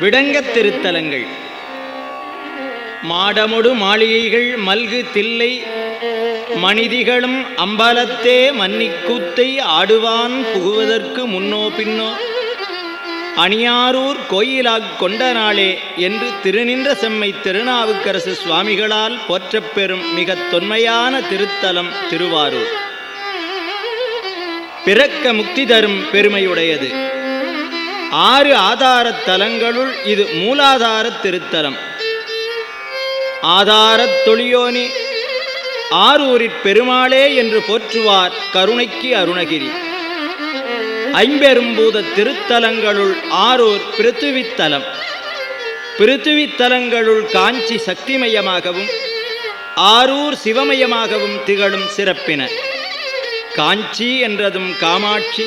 விடங்கத் திருத்தலங்கள். மாடமொடு மாளிகைகள் மல்கு தில்லை மனிதிகளும் அம்பலத்தே மன்னிக்கூத்தை ஆடுவான் புகுவதற்கு முன்னோ பின்னோ. அணியாரூர் கோயிலாக் கொண்ட நாளே என்று திருநின்ற செம்மை திருநாவுக்கரசு சுவாமிகளால் போற்றப்பெறும் மிகத் தொன்மையான திருத்தலம் திருவாரூர். பிறக்க முக்தி தரும் பெருமையுடையது. ஆறு ஆதாரத்தலங்களுள் இது மூலாதார திருத்தலம். ஆதாரத் தொழியோனி ஆரூரிற் பெருமாளே என்று போற்றுவார் கருணைக்கு அருணகிரி. ஐம்பெரும்பூத திருத்தலங்களுள் ஆரூர் பிருத்துவித்தலம் பிருத்துவித்தலங்களுள் காஞ்சி சக்திமயமாகவும் ஆரூர் சிவமயமாகவும் திகழும் சிறப்பின. காஞ்சி என்றதும் காமாட்சி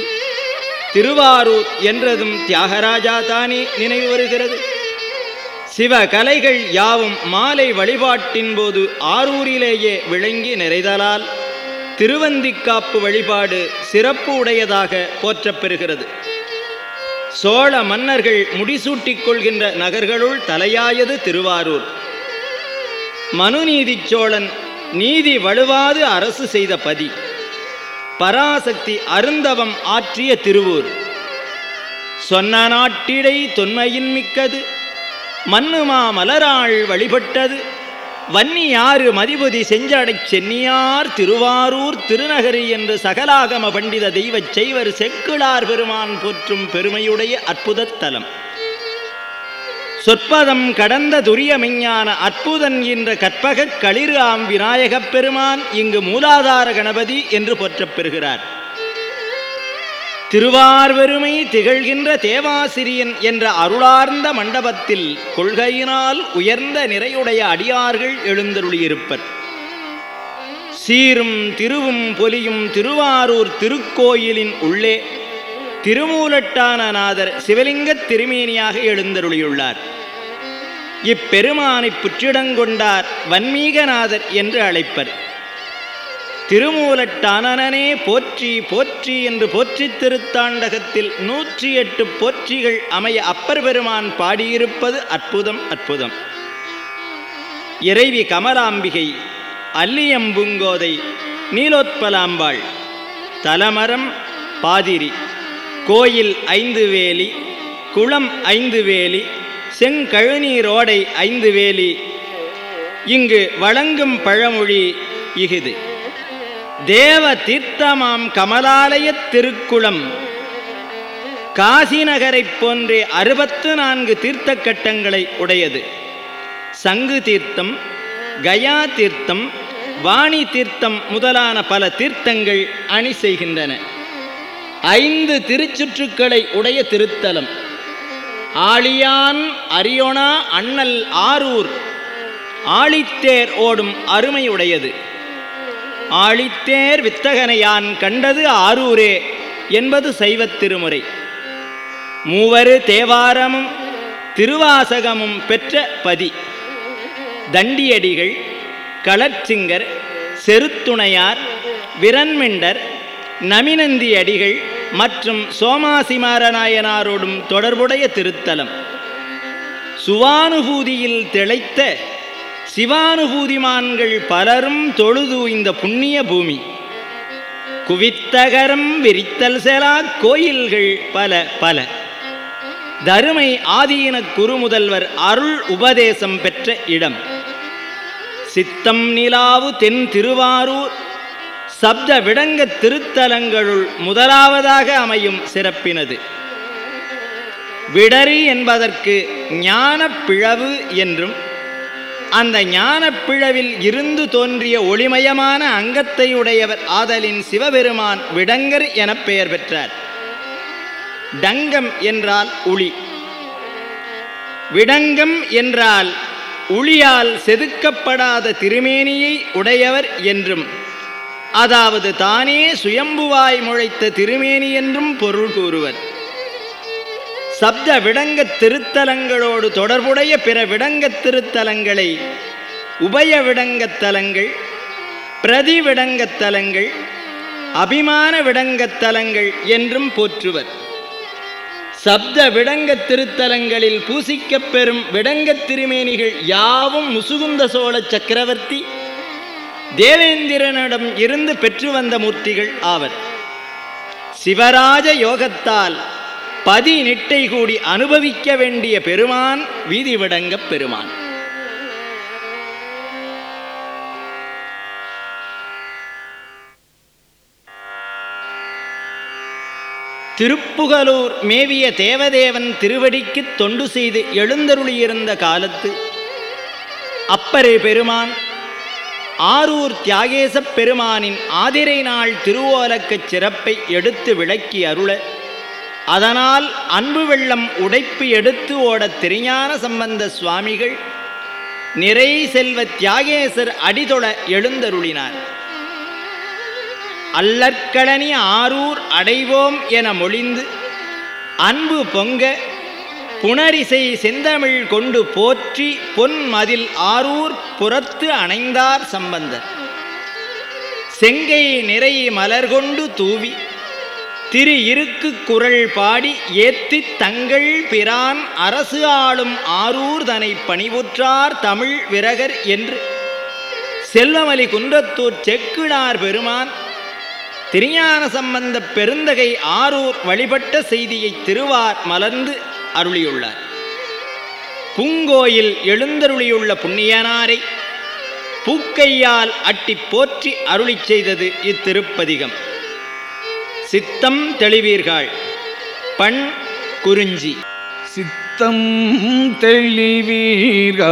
திருவாரூர் என்றதும் தியாகராஜா தானே நினைவு வருகிறது. சிவ கலைகள் யாவும் மாலை வழிபாட்டின் போது ஆரூரிலேயே விளங்கி நிறைதலால் திருவந்திக்காப்பு வழிபாடு சிறப்பு உடையதாக போற்றப்பெறுகிறது. சோழ மன்னர்கள் முடிசூட்டிக் கொள்கின்ற நகர்களுள் தலையாயது திருவாரூர். மனுநீதிச் சோழன் நீதி வலுவாது அரசு செய்த பதி. பராசக்தி அருந்தவம் ஆற்றிய திருவூர். சொன்ன நாட்டிடை தொன்மையின் மிக்கது மன்னுமா மலராள் வழிபட்டது வன்னியாறு மதிபதி செஞ்சடைச் சென்னியார் திருவாரூர் திருநகரி என்று சகலாகம பண்டித தெய்வச் செய்வர் செக்குளார் பெருமான் போற்றும் பெருமையுடைய அற்புதத் தலம். சொற்பதம் கடந்த துரியமெஞ்ஞான அற்புதன் என்ற கற்பகக் களிறு ஆம் விநாயகப் பெருமான் இங்கு மூலாதார கணபதி என்று போற்றப் பெறுகிறார் திருவார்வெருமை திகழ்கின்ற தேவாசிரியன் என்ற அருளார்ந்த மண்டபத்தில் கொள்கையினால் உயர்ந்த நிறையுடைய அடியார்கள் எழுந்தருளியிருப்பர். சீரும் திருவும் பொலியும் திருவாரூர் திருக்கோயிலின் உள்ளே திருமூலட்டான நாதர் சிவலிங்கத் திருமேனியாக எழுந்தருளியுள்ளார். இப்பெருமானை புற்றிடங்கொண்டார் வன்மீகநாதர் என்று அழைப்பர். திருமூலட்டானனே போற்றி போற்றி என்று போற்றித் திருத்தாண்டகத்தில் நூற்றி எட்டு போற்றிகள் அமைய அப்பர் பெருமான் பாடியிருப்பது அற்புதம் அற்புதம். இறைவி கமலாம்பிகை அல்லியம்புங்கோதை நீலோத்பலாம்பாள் தலமரம் பாதிரி. கோயில் ஐந்து வேலி குளம் ஐந்து வேலி செங்கழுநீரோடை ஐந்து வேலி இங்கு வழங்கும் பழமொழி இஃது. தேவ தீர்த்தமாம் கமலாலயத் திருக்குளம் காசி நகரைப் போன்றே அறுபத்து நான்கு தீர்த்த கட்டங்களை உடையது. சங்கு தீர்த்தம் கயா தீர்த்தம் வாணி தீர்த்தம் முதலான பல தீர்த்தங்கள் அணி செய்கின்றன. ஐந்து திருச்சுற்றுக்களை உடைய திருத்தலம். ஆழியான் அரியோனா அண்ணல் ஆரூர். ஆழித்தேர் ஓடும் அருமையுடையது ஆழித்தேர் வித்தகனையான் கண்டது ஆரூரே என்பது சைவத் திருமுறை. மூவரு தேவாரமும் திருவாசகமும் பெற்ற பதி. தண்டியடிகள் களச்சிங்கர் செருத்துணையார் விரன்மிண்டர் நமினந்தி அடிகள் மற்றும் சோமாசிமாரநாயனாரோடும் தொடர்புடைய திருத்தலம். சுவானுபூதியில் திளைத்த சிவானுபூதிமான்கள் பலரும் தொழுது இந்த புண்ணிய பூமி. குவித்தகரம் விரித்தல் செலா கோயில்கள் பல பல. தருமை ஆதீன குருமுதல்வர் அருள் உபதேசம் பெற்ற இடம். சித்தம் நிலாவு தென் திருவாரூர் சப்த விடங்க திருத்தலங்களுள் முதலாவதாக அமையும் சிறப்பினது. விடரி என்பதற்கு ஞான பிழவு என்றும் அந்த ஞானப்பிழவில் இருந்து தோன்றிய ஒளிமயமான அங்கத்தை உடையவர் ஆதலின் சிவபெருமான் விடங்கர் எனப் பெயர் பெற்றார். டங்கம் என்றால் உளி. விடங்கம் என்றால் உளியால் செதுக்கப்படாத திருமேனியை உடையவர் என்றும் அதாவது தானே சுயம்புவாய் முளைத்த திருமேனி என்றும் பொருள் கூறுவர். சப்த விடங்கத் திருத்தலங்களோடு தொடர்புடைய பிற விடங்கத் திருத்தலங்களை உபய விடங்கத்தலங்கள் பிரதி விடங்கத்தலங்கள் அபிமான விடங்கத்தலங்கள் என்றும் போற்றுவர். சப்த விடங்க திருத்தலங்களில் பூசிக்கப்பெறும் விடங்கத் திருமேனிகள் யாவும் முசுகுந்த சோழ சக்கரவர்த்தி தேவேந்திரனிடம் இருந்து பெற்று வந்த மூர்த்திகள் ஆவர். சிவராஜ யோகத்தால் பதி நிட்டை கூடி அனுபவிக்க வேண்டிய பெருமான் வீதி விடங்க பெருமான். திருப்புகலூர் மேவிய தேவதேவன் திருவடிக்கு தொண்டு செய்து எழுந்தருளியிருந்த காலத்து அப்பரே பெருமான் ஆரூர் தியாகேசப் பெருமானின் ஆதிரை நாள் திருவோலக்கச் சிறப்பை எடுத்து விளக்கி அருள அதனால் அன்பு வெள்ளம் உடைப்பு எடுத்து ஓடத் திருஞான சம்பந்த சுவாமிகள் நிறை செல்வ தியாகேசர் அடிதொட எழுந்தருளினார். அல்லற்கழனி ஆரூர் அடைவோம் என மொழிந்து அன்பு பொங்க புனரிசை செந்தமிழ் கொண்டு போற்றி பொன் மதில் ஆரூர் புறத்து அணைந்தார் சம்பந்தர். செங்கை நிறை மலர் கொண்டு தூவி திரு இருக்கு குரல் பாடி ஏத்தித் தங்கள் பிரான் அரசு ஆளும் ஆரூர் தனை பணிவுற்றார் தமிழ் விரகர் என்று. செல்வமலி குன்றத்தூர் செக்கிழார் பெருமான் திருஞான சம்பந்த பெருந்தகை ஆரூர் வழிபட்ட செய்தியை திருவார் மலர்ந்து அருளியுள்ளார். பூங்கோயில் எழுந்தருளியுள்ள புண்ணியனாரை பூக்கையால் அட்டி போற்றி அருளிச் செய்தது இத்திருப்பதிகம். சித்தம் தெளிவீர்கள். பண் குறிஞ்சி. சித்தம் தெளிவீர்கள்.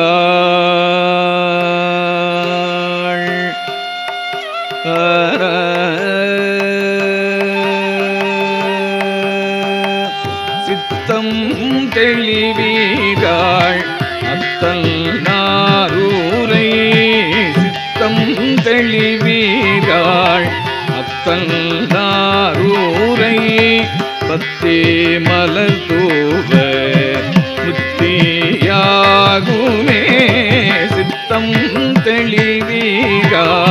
செய்தாள் அத்தந்தாரூரை பத்தே மலர் தூவ முத்தியாகுமே சித்தம் தெளிவீர்கள்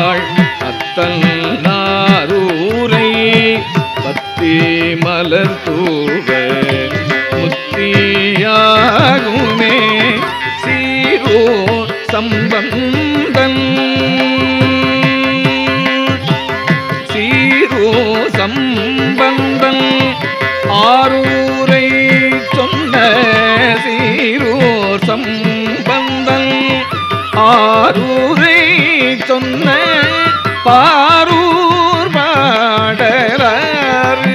சம்பந்தன் ஆரூரை சொன்ன சீரூர் சம்பந்தன் ஆரூரை சொன்ன பாரூர் பாடலாறு